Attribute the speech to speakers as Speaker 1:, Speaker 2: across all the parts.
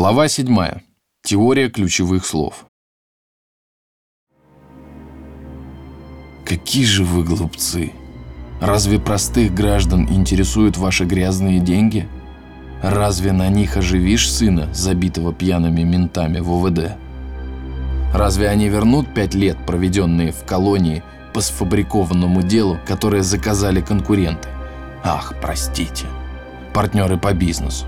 Speaker 1: Глава 7. Теория ключевых слов. Какие же вы глупцы! Разве простых граждан интересуют ваши грязные деньги? Разве на них оживишь сына, забитого пьяными ментами в ОВД? Разве они вернут пять лет, проведенные в колонии по сфабрикованному делу, которое заказали конкуренты? Ах, простите, партнеры по бизнесу.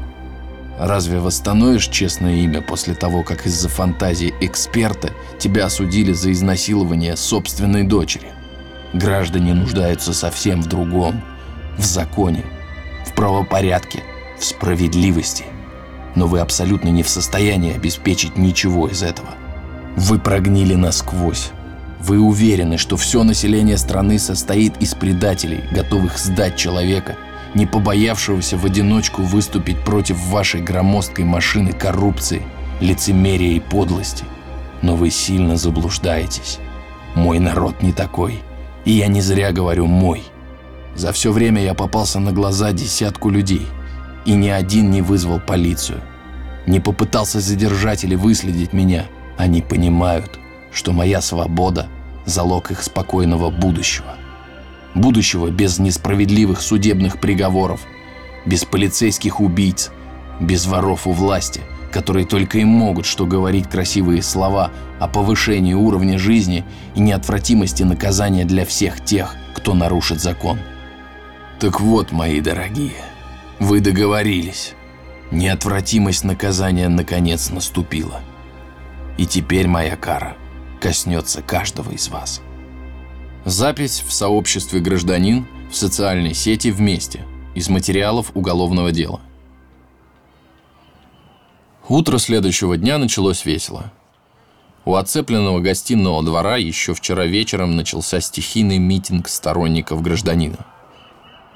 Speaker 1: Разве восстановишь честное имя после того, как из-за фантазии эксперта тебя осудили за изнасилование собственной дочери? Граждане нуждаются совсем в другом. В законе, в правопорядке, в справедливости. Но вы абсолютно не в состоянии обеспечить ничего из этого. Вы прогнили насквозь. Вы уверены, что все население страны состоит из предателей, готовых сдать человека – не побоявшегося в одиночку выступить против вашей громоздкой машины коррупции, лицемерия и подлости. Но вы сильно заблуждаетесь. Мой народ не такой. И я не зря говорю «мой». За все время я попался на глаза десятку людей, и ни один не вызвал полицию. Не попытался задержать или выследить меня. Они понимают, что моя свобода – залог их спокойного будущего будущего без несправедливых судебных приговоров, без полицейских убийц, без воров у власти, которые только и могут что говорить красивые слова о повышении уровня жизни и неотвратимости наказания для всех тех, кто нарушит закон. Так вот, мои дорогие, вы договорились. Неотвратимость наказания наконец наступила. И теперь моя кара коснется каждого из вас. Запись в сообществе гражданин в социальной сети вместе из материалов уголовного дела. Утро следующего дня началось весело. У оцепленного гостиного двора еще вчера вечером начался стихийный митинг сторонников гражданина.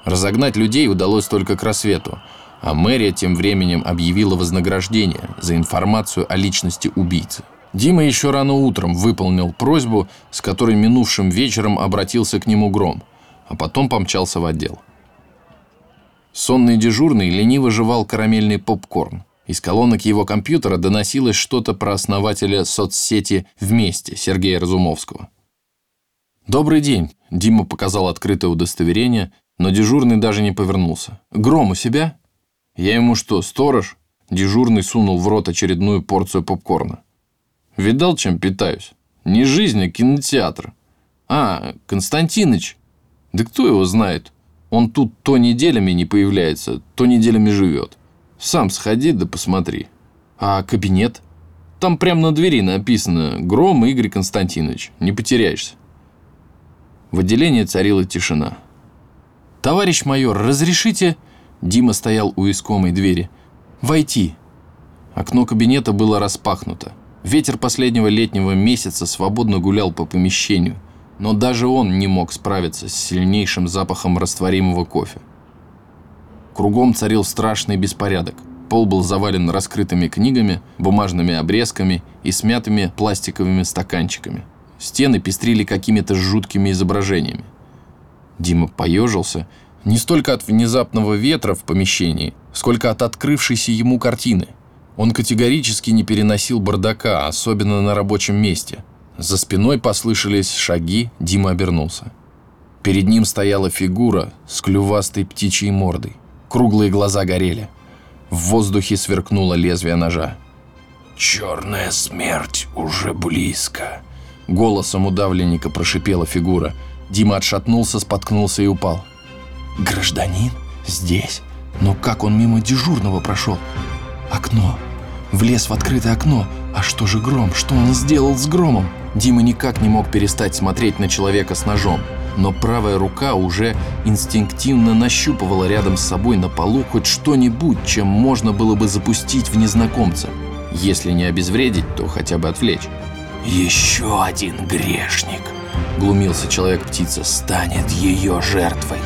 Speaker 1: Разогнать людей удалось только к рассвету, а мэрия тем временем объявила вознаграждение за информацию о личности убийцы – Дима еще рано утром выполнил просьбу, с которой минувшим вечером обратился к нему Гром, а потом помчался в отдел. Сонный дежурный лениво жевал карамельный попкорн. Из колонок его компьютера доносилось что-то про основателя соцсети «Вместе» Сергея Разумовского. «Добрый день», – Дима показал открытое удостоверение, но дежурный даже не повернулся. «Гром у себя?» «Я ему что, сторож?» Дежурный сунул в рот очередную порцию попкорна. Видал, чем питаюсь? Не жизнь, а кинотеатр. А, Константиныч. Да кто его знает? Он тут то неделями не появляется, то неделями живет. Сам сходи да посмотри. А кабинет? Там прямо на двери написано «Гром Игорь Константинович». Не потеряешься. В отделении царила тишина. «Товарищ майор, разрешите?» Дима стоял у искомой двери. «Войти». Окно кабинета было распахнуто. Ветер последнего летнего месяца свободно гулял по помещению, но даже он не мог справиться с сильнейшим запахом растворимого кофе. Кругом царил страшный беспорядок. Пол был завален раскрытыми книгами, бумажными обрезками и смятыми пластиковыми стаканчиками. Стены пестрили какими-то жуткими изображениями. Дима поежился не столько от внезапного ветра в помещении, сколько от открывшейся ему картины – он категорически не переносил бардака, особенно на рабочем месте. За спиной послышались шаги, Дима обернулся. Перед ним стояла фигура с клювастой птичьей мордой. Круглые глаза горели. В воздухе сверкнуло лезвие ножа.
Speaker 2: «Черная смерть уже близко», —
Speaker 1: голосом удавленника прошипела фигура. Дима отшатнулся, споткнулся и упал. «Гражданин? Здесь? Но как он мимо дежурного прошел?» Окно. Влез в открытое окно. А что же гром? Что он сделал с громом? Дима никак не мог перестать смотреть на человека с ножом. Но правая рука уже инстинктивно нащупывала рядом с собой на полу хоть что-нибудь, чем можно было бы запустить в незнакомца. Если не обезвредить, то хотя бы отвлечь.
Speaker 2: «Еще один грешник», — глумился человек-птица, — «станет ее жертвой».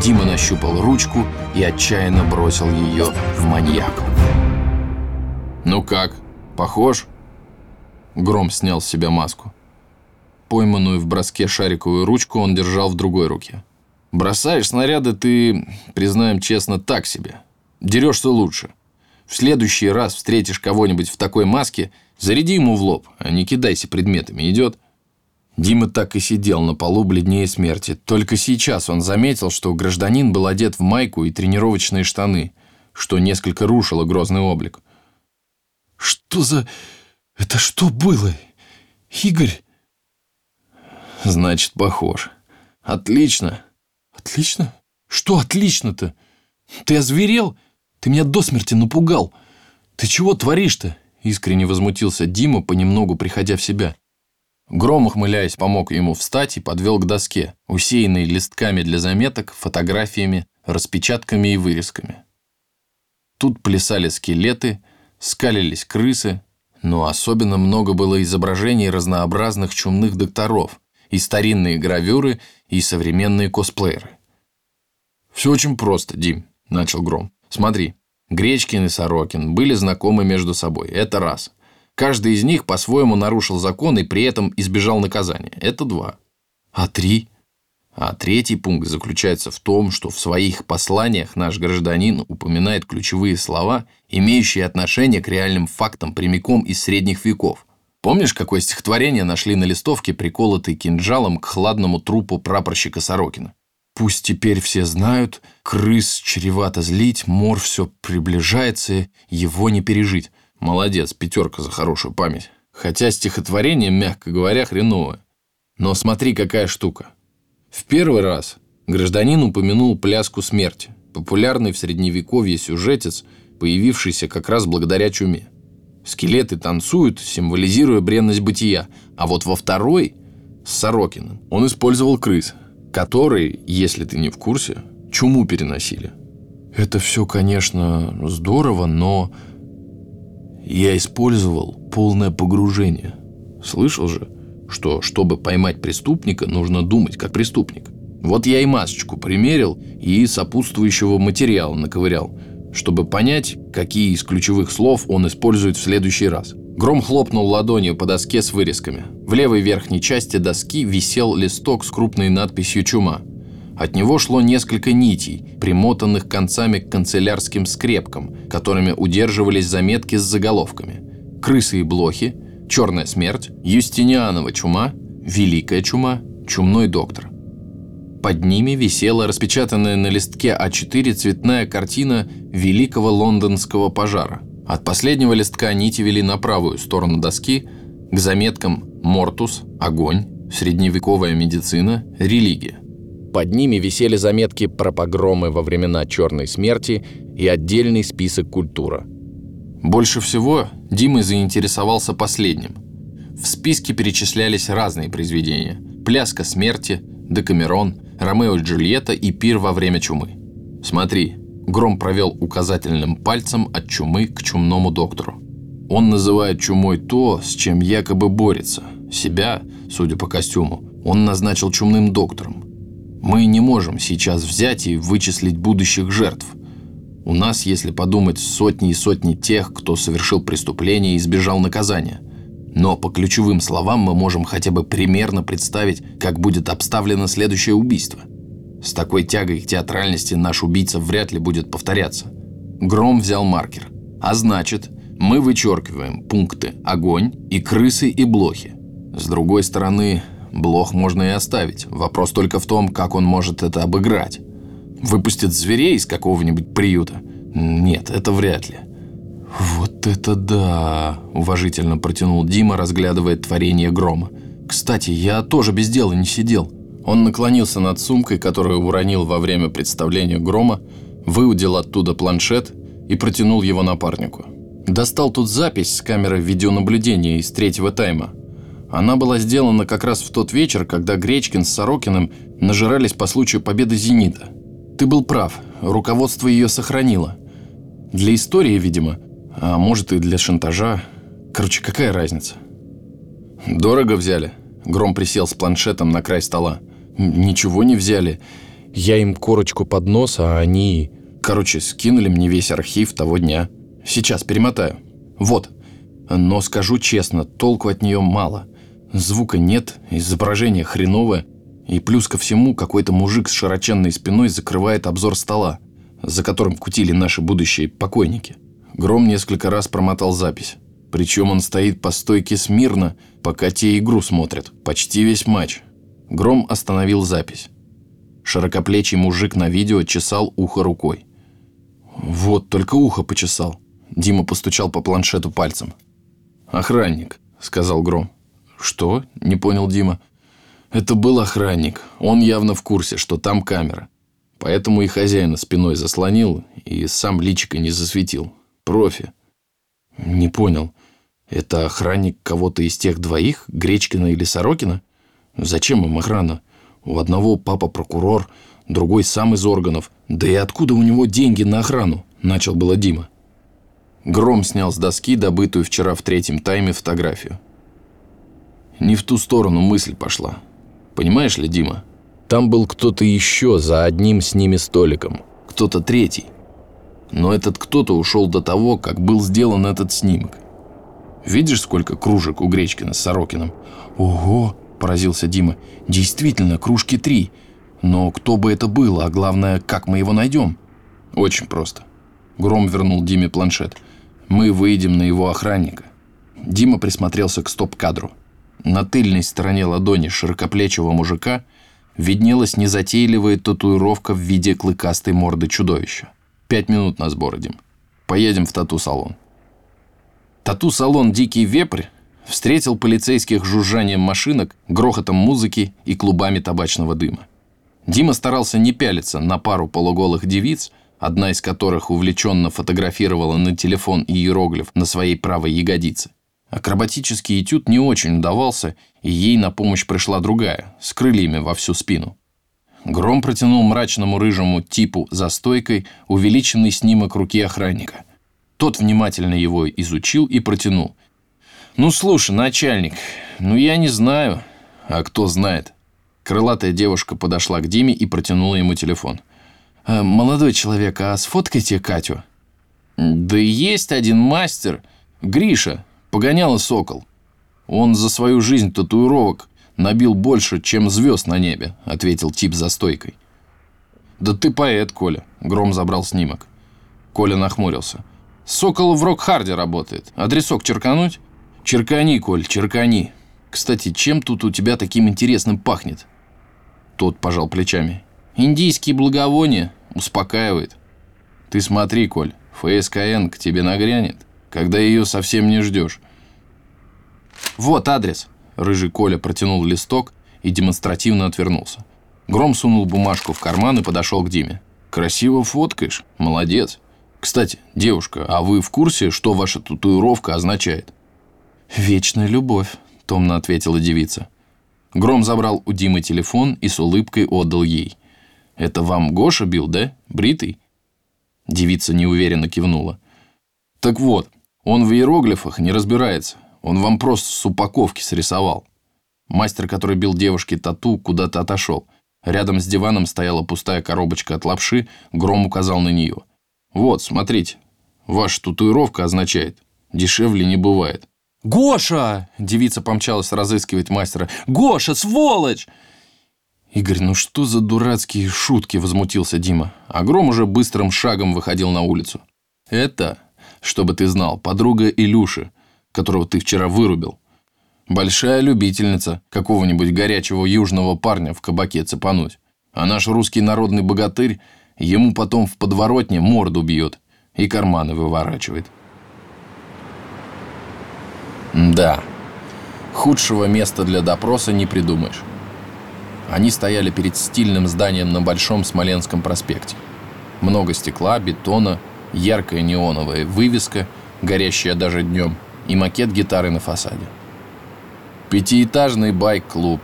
Speaker 1: Дима нащупал ручку и отчаянно бросил ее в маньяка. «Ну как, похож?» Гром снял с себя маску. Пойманную в броске шариковую ручку он держал в другой руке. «Бросаешь снаряды ты, признаем честно, так себе. Дерешься лучше. В следующий раз встретишь кого-нибудь в такой маске, заряди ему в лоб, а не кидайся предметами, идет?» Дима так и сидел на полу бледнее смерти. Только сейчас он заметил, что гражданин был одет в майку и тренировочные штаны, что несколько рушило грозный облик.
Speaker 2: «Что за... Это что было? Игорь?»
Speaker 1: «Значит, похож. Отлично».
Speaker 2: «Отлично? Что отлично-то? Ты озверел? Ты меня до смерти напугал. Ты чего творишь-то?»
Speaker 1: Искренне возмутился Дима, понемногу приходя в себя. Гром, ухмыляясь, помог ему встать и подвел к доске, усеянной листками для заметок, фотографиями, распечатками и вырезками. Тут плясали скелеты, скалились крысы, но особенно много было изображений разнообразных чумных докторов, и старинные гравюры, и современные косплееры. «Все очень просто, Дим», – начал Гром. «Смотри, Гречкин и Сорокин были знакомы между собой, это раз – Каждый из них по-своему нарушил закон и при этом избежал наказания. Это два. А три? А третий пункт заключается в том, что в своих посланиях наш гражданин упоминает ключевые слова, имеющие отношение к реальным фактам прямиком из средних веков. Помнишь, какое стихотворение нашли на листовке, приколотой кинжалом к хладному трупу прапорщика Сорокина? Пусть теперь все знают, крыс чревато злить, мор все приближается, его не пережить. Молодец, пятерка за хорошую память. Хотя стихотворение, мягко говоря, хреновое. Но смотри, какая штука. В первый раз гражданин упомянул пляску смерти, популярный в средневековье сюжетец, появившийся как раз благодаря чуме. Скелеты танцуют, символизируя бренность бытия. А вот во второй, с Сорокиным, он использовал крыс, которые, если ты не в курсе, чуму переносили. Это все, конечно, здорово, но я использовал полное погружение. Слышал же, что, чтобы поймать преступника, нужно думать как преступник. Вот я и масочку примерил и сопутствующего материала наковырял, чтобы понять, какие из ключевых слов он использует в следующий раз. Гром хлопнул ладонью по доске с вырезками. В левой верхней части доски висел листок с крупной надписью «Чума». От него шло несколько нитей, примотанных концами к канцелярским скрепкам, которыми удерживались заметки с заголовками. «Крысы и блохи», «Черная смерть», «Юстинианова чума», «Великая чума», «Чумной доктор». Под ними висела распечатанная на листке А4 цветная картина Великого лондонского пожара. От последнего листка нити вели на правую сторону доски к заметкам «Мортус», «Огонь», «Средневековая медицина», «Религия». Под ними висели заметки про погромы во времена Черной смерти и отдельный список культура. Больше всего Дима заинтересовался последним. В списке перечислялись разные произведения. «Пляска смерти», «Декамерон», «Ромео и Джульетта» и «Пир во время чумы». Смотри, Гром провел указательным пальцем от чумы к чумному доктору. Он называет чумой то, с чем якобы борется. Себя, судя по костюму, он назначил чумным доктором. Мы не можем сейчас взять и вычислить будущих жертв. У нас, если подумать, сотни и сотни тех, кто совершил преступление и избежал наказания. Но по ключевым словам мы можем хотя бы примерно представить, как будет обставлено следующее убийство. С такой тягой к театральности наш убийца вряд ли будет повторяться. Гром взял маркер. А значит, мы вычеркиваем пункты «огонь» и «крысы» и «блохи». С другой стороны, Блох можно и оставить. Вопрос только в том, как он может это обыграть. Выпустит зверей из какого-нибудь приюта? Нет, это вряд ли. «Вот это да!» – уважительно протянул Дима, разглядывая творение грома. «Кстати, я тоже без дела не сидел». Он наклонился над сумкой, которую уронил во время представления грома, выудил оттуда планшет и протянул его напарнику. Достал тут запись с камеры видеонаблюдения из третьего тайма – она была сделана как раз в тот вечер, когда Гречкин с Сорокиным нажирались по случаю победы «Зенита». Ты был прав, руководство ее сохранило. Для истории, видимо, а может и для шантажа. Короче, какая разница? Дорого взяли. Гром присел с планшетом на край стола. Ничего не взяли. Я им корочку под нос, а они... Короче, скинули мне весь архив того дня. Сейчас перемотаю. Вот. Но скажу честно, толку от нее мало. Звука нет, изображение хреновое, и плюс ко всему какой-то мужик с широченной спиной закрывает обзор стола, за которым кутили наши будущие покойники. Гром несколько раз промотал запись. Причем он стоит по стойке смирно, пока те игру смотрят. Почти весь матч. Гром остановил запись. Широкоплечий мужик на видео чесал ухо рукой. Вот, только ухо почесал. Дима постучал по планшету пальцем. «Охранник», — сказал Гром. «Что?» — не понял Дима. «Это был охранник. Он явно в курсе, что там камера. Поэтому и хозяина спиной заслонил, и сам личико не засветил. Профи». «Не понял. Это охранник кого-то из тех двоих, Гречкина или Сорокина? Зачем им охрана? У одного папа прокурор, другой сам из органов. Да и откуда у него деньги на охрану?» – начал было Дима. Гром снял с доски добытую вчера в третьем тайме фотографию. Не в ту сторону мысль пошла. Понимаешь ли, Дима? Там был кто-то еще за одним с ними столиком. Кто-то третий. Но этот кто-то ушел до того, как был сделан этот снимок. Видишь, сколько кружек у Гречкина с Сорокиным? Ого, поразился Дима. Действительно, кружки три. Но кто бы это было, а главное, как мы его найдем? Очень просто. Гром вернул Диме планшет. Мы выйдем на его охранника. Дима присмотрелся к стоп-кадру. На тыльной стороне ладони широкоплечего мужика виднелась незатейливая татуировка в виде клыкастой морды чудовища. Пять минут на сбор, Дим. Поедем в тату-салон. Тату-салон «Дикий вепрь» встретил полицейских жужжанием машинок, грохотом музыки и клубами табачного дыма. Дима старался не пялиться на пару полуголых девиц, одна из которых увлеченно фотографировала на телефон иероглиф на своей правой ягодице. Акробатический этюд не очень удавался, и ей на помощь пришла другая, с крыльями во всю спину. Гром протянул мрачному рыжему типу за стойкой увеличенный снимок руки охранника – тот внимательно его изучил и протянул. «Ну, слушай, начальник, ну я не знаю». «А кто знает?» Крылатая девушка подошла к Диме и протянула ему телефон. «Э, «Молодой человек, а сфоткайте Катю?» «Да есть один мастер, Гриша, погоняла сокол. Он за свою жизнь татуировок набил больше, чем звезд на небе», ответил тип за стойкой. «Да ты поэт, Коля», Гром забрал снимок. Коля нахмурился. Сокол в Рокхарде работает. Адресок черкануть? Черкани, Коль, черкани. Кстати, чем тут у тебя таким интересным пахнет? Тот пожал плечами. Индийские благовония. Успокаивает. Ты смотри, Коль, ФСКН к тебе нагрянет, когда ее совсем не ждешь. Вот адрес. Рыжий Коля протянул листок и демонстративно отвернулся. Гром сунул бумажку в карман и подошел к Диме. «Красиво фоткаешь. Молодец. Кстати, девушка, а вы в курсе, что ваша татуировка означает? Вечная любовь, томно ответила девица. Гром забрал у Димы телефон и с улыбкой отдал ей. Это вам Гоша бил, да? Бритый? Девица неуверенно кивнула. Так вот, он в иероглифах не разбирается. Он вам просто с упаковки срисовал. Мастер, который бил девушке тату, куда-то отошел. Рядом с диваном стояла пустая коробочка от лапши, Гром указал на нее – вот, смотрите. Ваша татуировка означает «дешевле не бывает».
Speaker 2: «Гоша!» – девица помчалась разыскивать мастера. «Гоша, сволочь!»
Speaker 1: «Игорь, ну что за дурацкие шутки?» – возмутился Дима. А Гром уже быстрым шагом выходил на улицу. «Это, чтобы ты знал, подруга Илюши, которого ты вчера вырубил. Большая любительница какого-нибудь горячего южного парня в кабаке цепануть. А наш русский народный богатырь Ему потом в подворотне морду бьет и карманы выворачивает. Да, худшего места для допроса не придумаешь. Они стояли перед стильным зданием на Большом Смоленском проспекте. Много стекла, бетона, яркая неоновая вывеска, горящая даже днем, и макет гитары на фасаде. Пятиэтажный байк-клуб.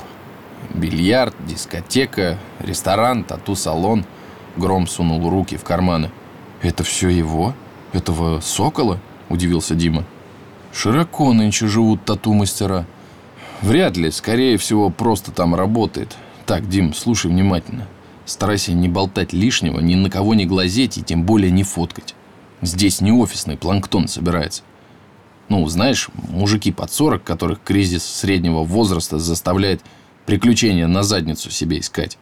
Speaker 1: Бильярд, дискотека, ресторан, тату-салон – Гром сунул руки в карманы. «Это все его? Этого сокола?» – удивился Дима. «Широко нынче живут тату-мастера». «Вряд ли. Скорее всего, просто там работает. Так, Дим, слушай внимательно. Старайся не болтать лишнего, ни на кого не глазеть и тем более не фоткать. Здесь не офисный планктон собирается. Ну, знаешь, мужики под 40, которых кризис среднего возраста заставляет приключения на задницу себе искать.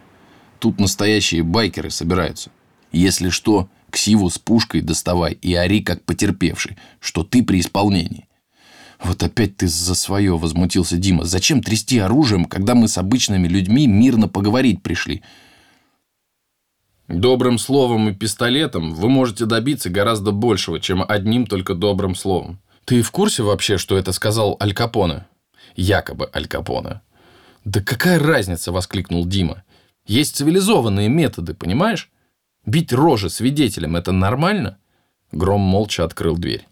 Speaker 1: Тут настоящие байкеры собираются. Если что, ксиву с пушкой доставай и ори как потерпевший, что ты при исполнении. «Вот опять ты за свое», — возмутился Дима. «Зачем трясти оружием, когда мы с обычными людьми мирно поговорить пришли?» Добрым словом и пистолетом вы можете добиться гораздо большего, чем одним только добрым словом. Ты в курсе вообще, что это сказал Аль Капоне? Якобы Аль Капоне. Да какая разница, воскликнул Дима. Есть цивилизованные методы, понимаешь? Бить рожи свидетелям – это нормально? Гром молча открыл дверь.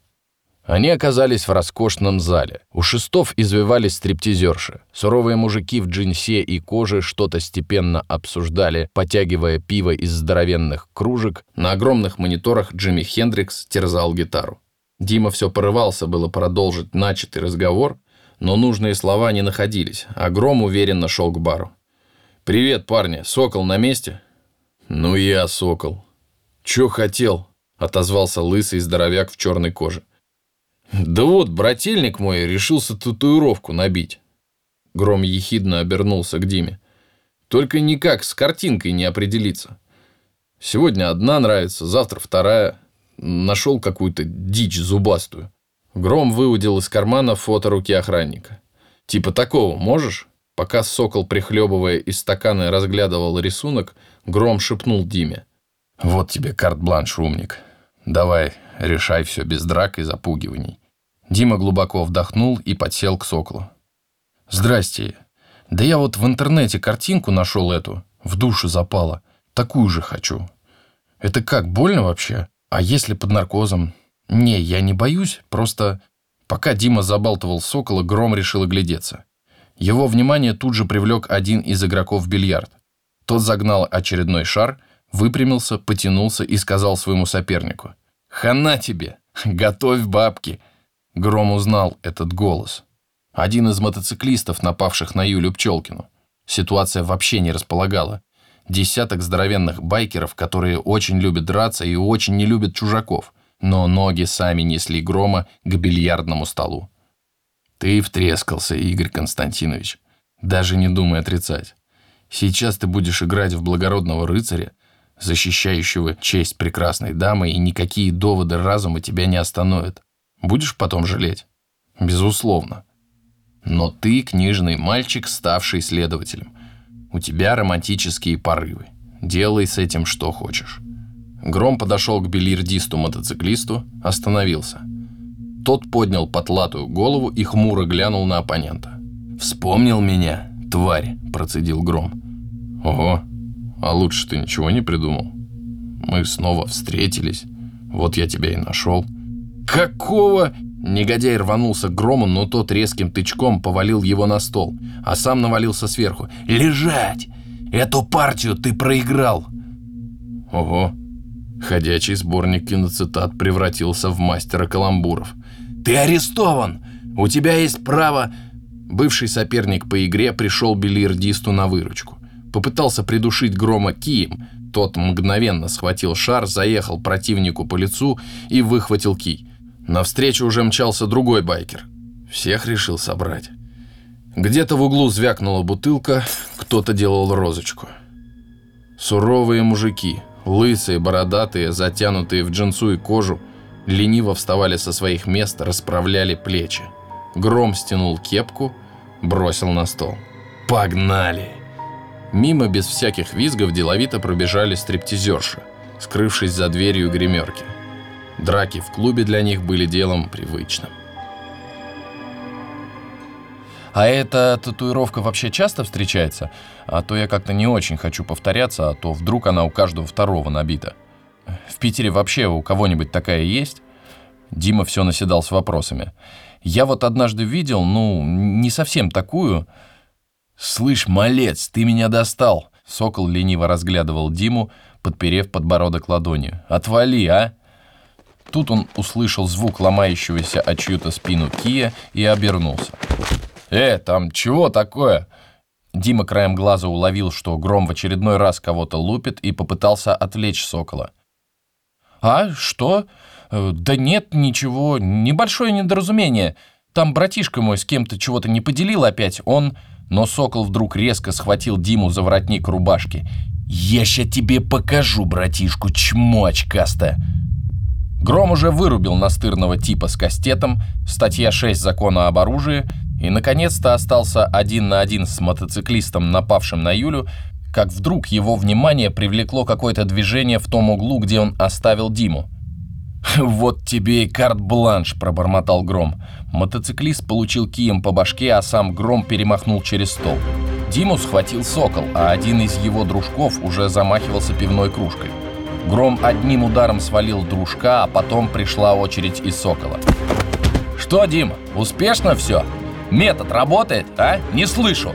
Speaker 1: Они оказались в роскошном зале. У шестов извивались стриптизерши. Суровые мужики в джинсе и коже что-то степенно обсуждали, потягивая пиво из здоровенных кружек. На огромных мониторах Джимми Хендрикс терзал гитару. Дима все порывался было продолжить начатый разговор, но нужные слова не находились, а Гром уверенно шел к бару. «Привет, парни, Сокол на месте?» «Ну я, Сокол». «Чё хотел?» — отозвался лысый здоровяк в черной коже. Да вот, брательник мой решился татуировку набить. Гром ехидно обернулся к Диме. Только никак с картинкой не определиться. Сегодня одна нравится, завтра вторая. Нашел какую-то дичь зубастую. Гром выудил из кармана фото руки охранника. Типа такого можешь? Пока сокол, прихлебывая из стакана, разглядывал рисунок, Гром шепнул Диме. «Вот тебе карт-бланш, умник. Давай, решай все без драк и запугиваний. Дима глубоко вдохнул и подсел к соколу. «Здрасте. Да я вот в интернете картинку нашел эту, в душу запала. Такую же хочу. Это как, больно вообще? А если под наркозом? Не, я не боюсь, просто...» Пока Дима забалтывал сокола, Гром решил оглядеться. Его внимание тут же привлек один из игроков в бильярд. Тот загнал очередной шар, выпрямился, потянулся и сказал своему сопернику. «Хана тебе! Готовь бабки!» Гром узнал этот голос. Один из мотоциклистов, напавших на Юлю Пчелкину. Ситуация вообще не располагала. Десяток здоровенных байкеров, которые очень любят драться и очень не любят чужаков, но ноги сами несли Грома к бильярдному столу. Ты втрескался, Игорь Константинович. Даже не думай отрицать. Сейчас ты будешь играть в благородного рыцаря, защищающего честь прекрасной дамы, и никакие доводы разума тебя не остановят. Будешь потом жалеть? Безусловно. Но ты книжный мальчик, ставший следователем. У тебя романтические порывы. Делай с этим что хочешь. Гром подошел к бильярдисту-мотоциклисту, остановился. Тот поднял потлатую голову и хмуро глянул на оппонента. «Вспомнил меня, тварь», – процедил Гром. «Ого, а лучше ты ничего не придумал? Мы снова встретились, вот я тебя и нашел». «Какого?» Негодяй рванулся к грому, но тот резким тычком повалил его на стол, а сам навалился сверху. «Лежать! Эту партию ты проиграл!» Ого! Ходячий сборник киноцитат превратился в мастера каламбуров. «Ты арестован! У тебя есть право...» Бывший соперник по игре пришел бильярдисту на выручку. Попытался придушить Грома кием. Тот мгновенно схватил шар, заехал противнику по лицу и выхватил кий. Навстречу уже мчался другой байкер. Всех решил собрать. Где-то в углу звякнула бутылка, кто-то делал розочку. Суровые мужики, лысые, бородатые, затянутые в джинсу и кожу, лениво вставали со своих мест, расправляли плечи. Гром стянул кепку, бросил на стол. «Погнали!» Мимо без всяких визгов деловито пробежали стриптизерши, скрывшись за дверью гримерки. Драки в клубе для них были делом привычным. А эта татуировка вообще часто встречается? А то я как-то не очень хочу повторяться, а то вдруг она у каждого второго набита. В Питере вообще у кого-нибудь такая есть? Дима все наседал с вопросами. Я вот однажды видел, ну, не совсем такую. «Слышь, малец, ты меня достал!» Сокол лениво разглядывал Диму, подперев подбородок ладонью. «Отвали, а!» Тут он услышал звук ломающегося о чью-то спину кия и обернулся. «Э, там чего такое?» Дима краем глаза уловил, что Гром в очередной раз кого-то лупит и попытался отвлечь Сокола. «А, что? Э, да нет, ничего, небольшое недоразумение. Там братишка мой с кем-то чего-то не поделил опять, он...» Но Сокол вдруг резко схватил Диму за воротник рубашки
Speaker 3: Я ща тебе покажу, братишку, чмо очкаста.
Speaker 1: Гром уже вырубил настырного типа с кастетом, статья 6 закона об оружии, и наконец-то остался один на один с мотоциклистом, напавшим на Юлю, как вдруг его внимание привлекло какое-то движение в том углу, где он оставил Диму. «Вот тебе и карт-бланш», — пробормотал Гром. Мотоциклист получил кием по башке, а сам Гром перемахнул через стол. Диму схватил сокол, а один из его дружков уже замахивался пивной кружкой. Гром одним ударом свалил дружка, а потом пришла очередь и сокола. «Что, Дима, успешно все? Метод работает, а? Не слышу!»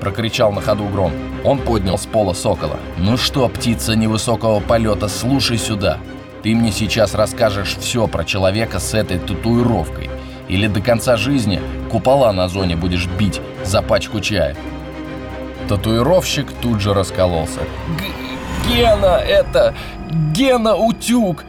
Speaker 1: Прокричал на ходу Гром. Он поднял с пола сокола. «Ну что, птица невысокого полета, слушай сюда. Ты мне сейчас расскажешь все про человека с этой татуировкой. Или до конца жизни купола на зоне будешь бить за пачку чая». Татуировщик тут же раскололся. «Гена, это... Гена Утюг!»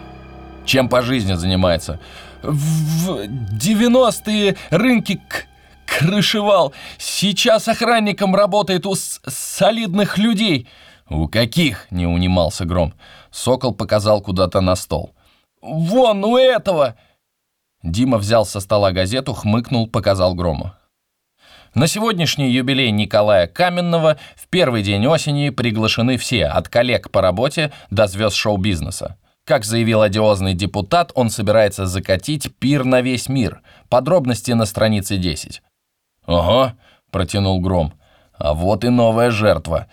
Speaker 1: Чем по жизни занимается? В 90-е рынки к крышевал. Сейчас охранником работает у солидных людей. У каких? Не унимался Гром. Сокол показал куда-то на стол. Вон, у этого! Дима взял со стола газету, хмыкнул, показал Грому. На сегодняшний юбилей Николая Каменного в первый день осени приглашены все, от коллег по работе до звезд шоу-бизнеса. Как заявил одиозный депутат, он собирается закатить пир на весь мир. Подробности на странице 10. «Ого», — протянул Гром, — «а вот и новая жертва».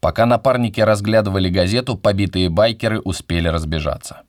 Speaker 1: Пока напарники разглядывали газету, побитые байкеры успели разбежаться.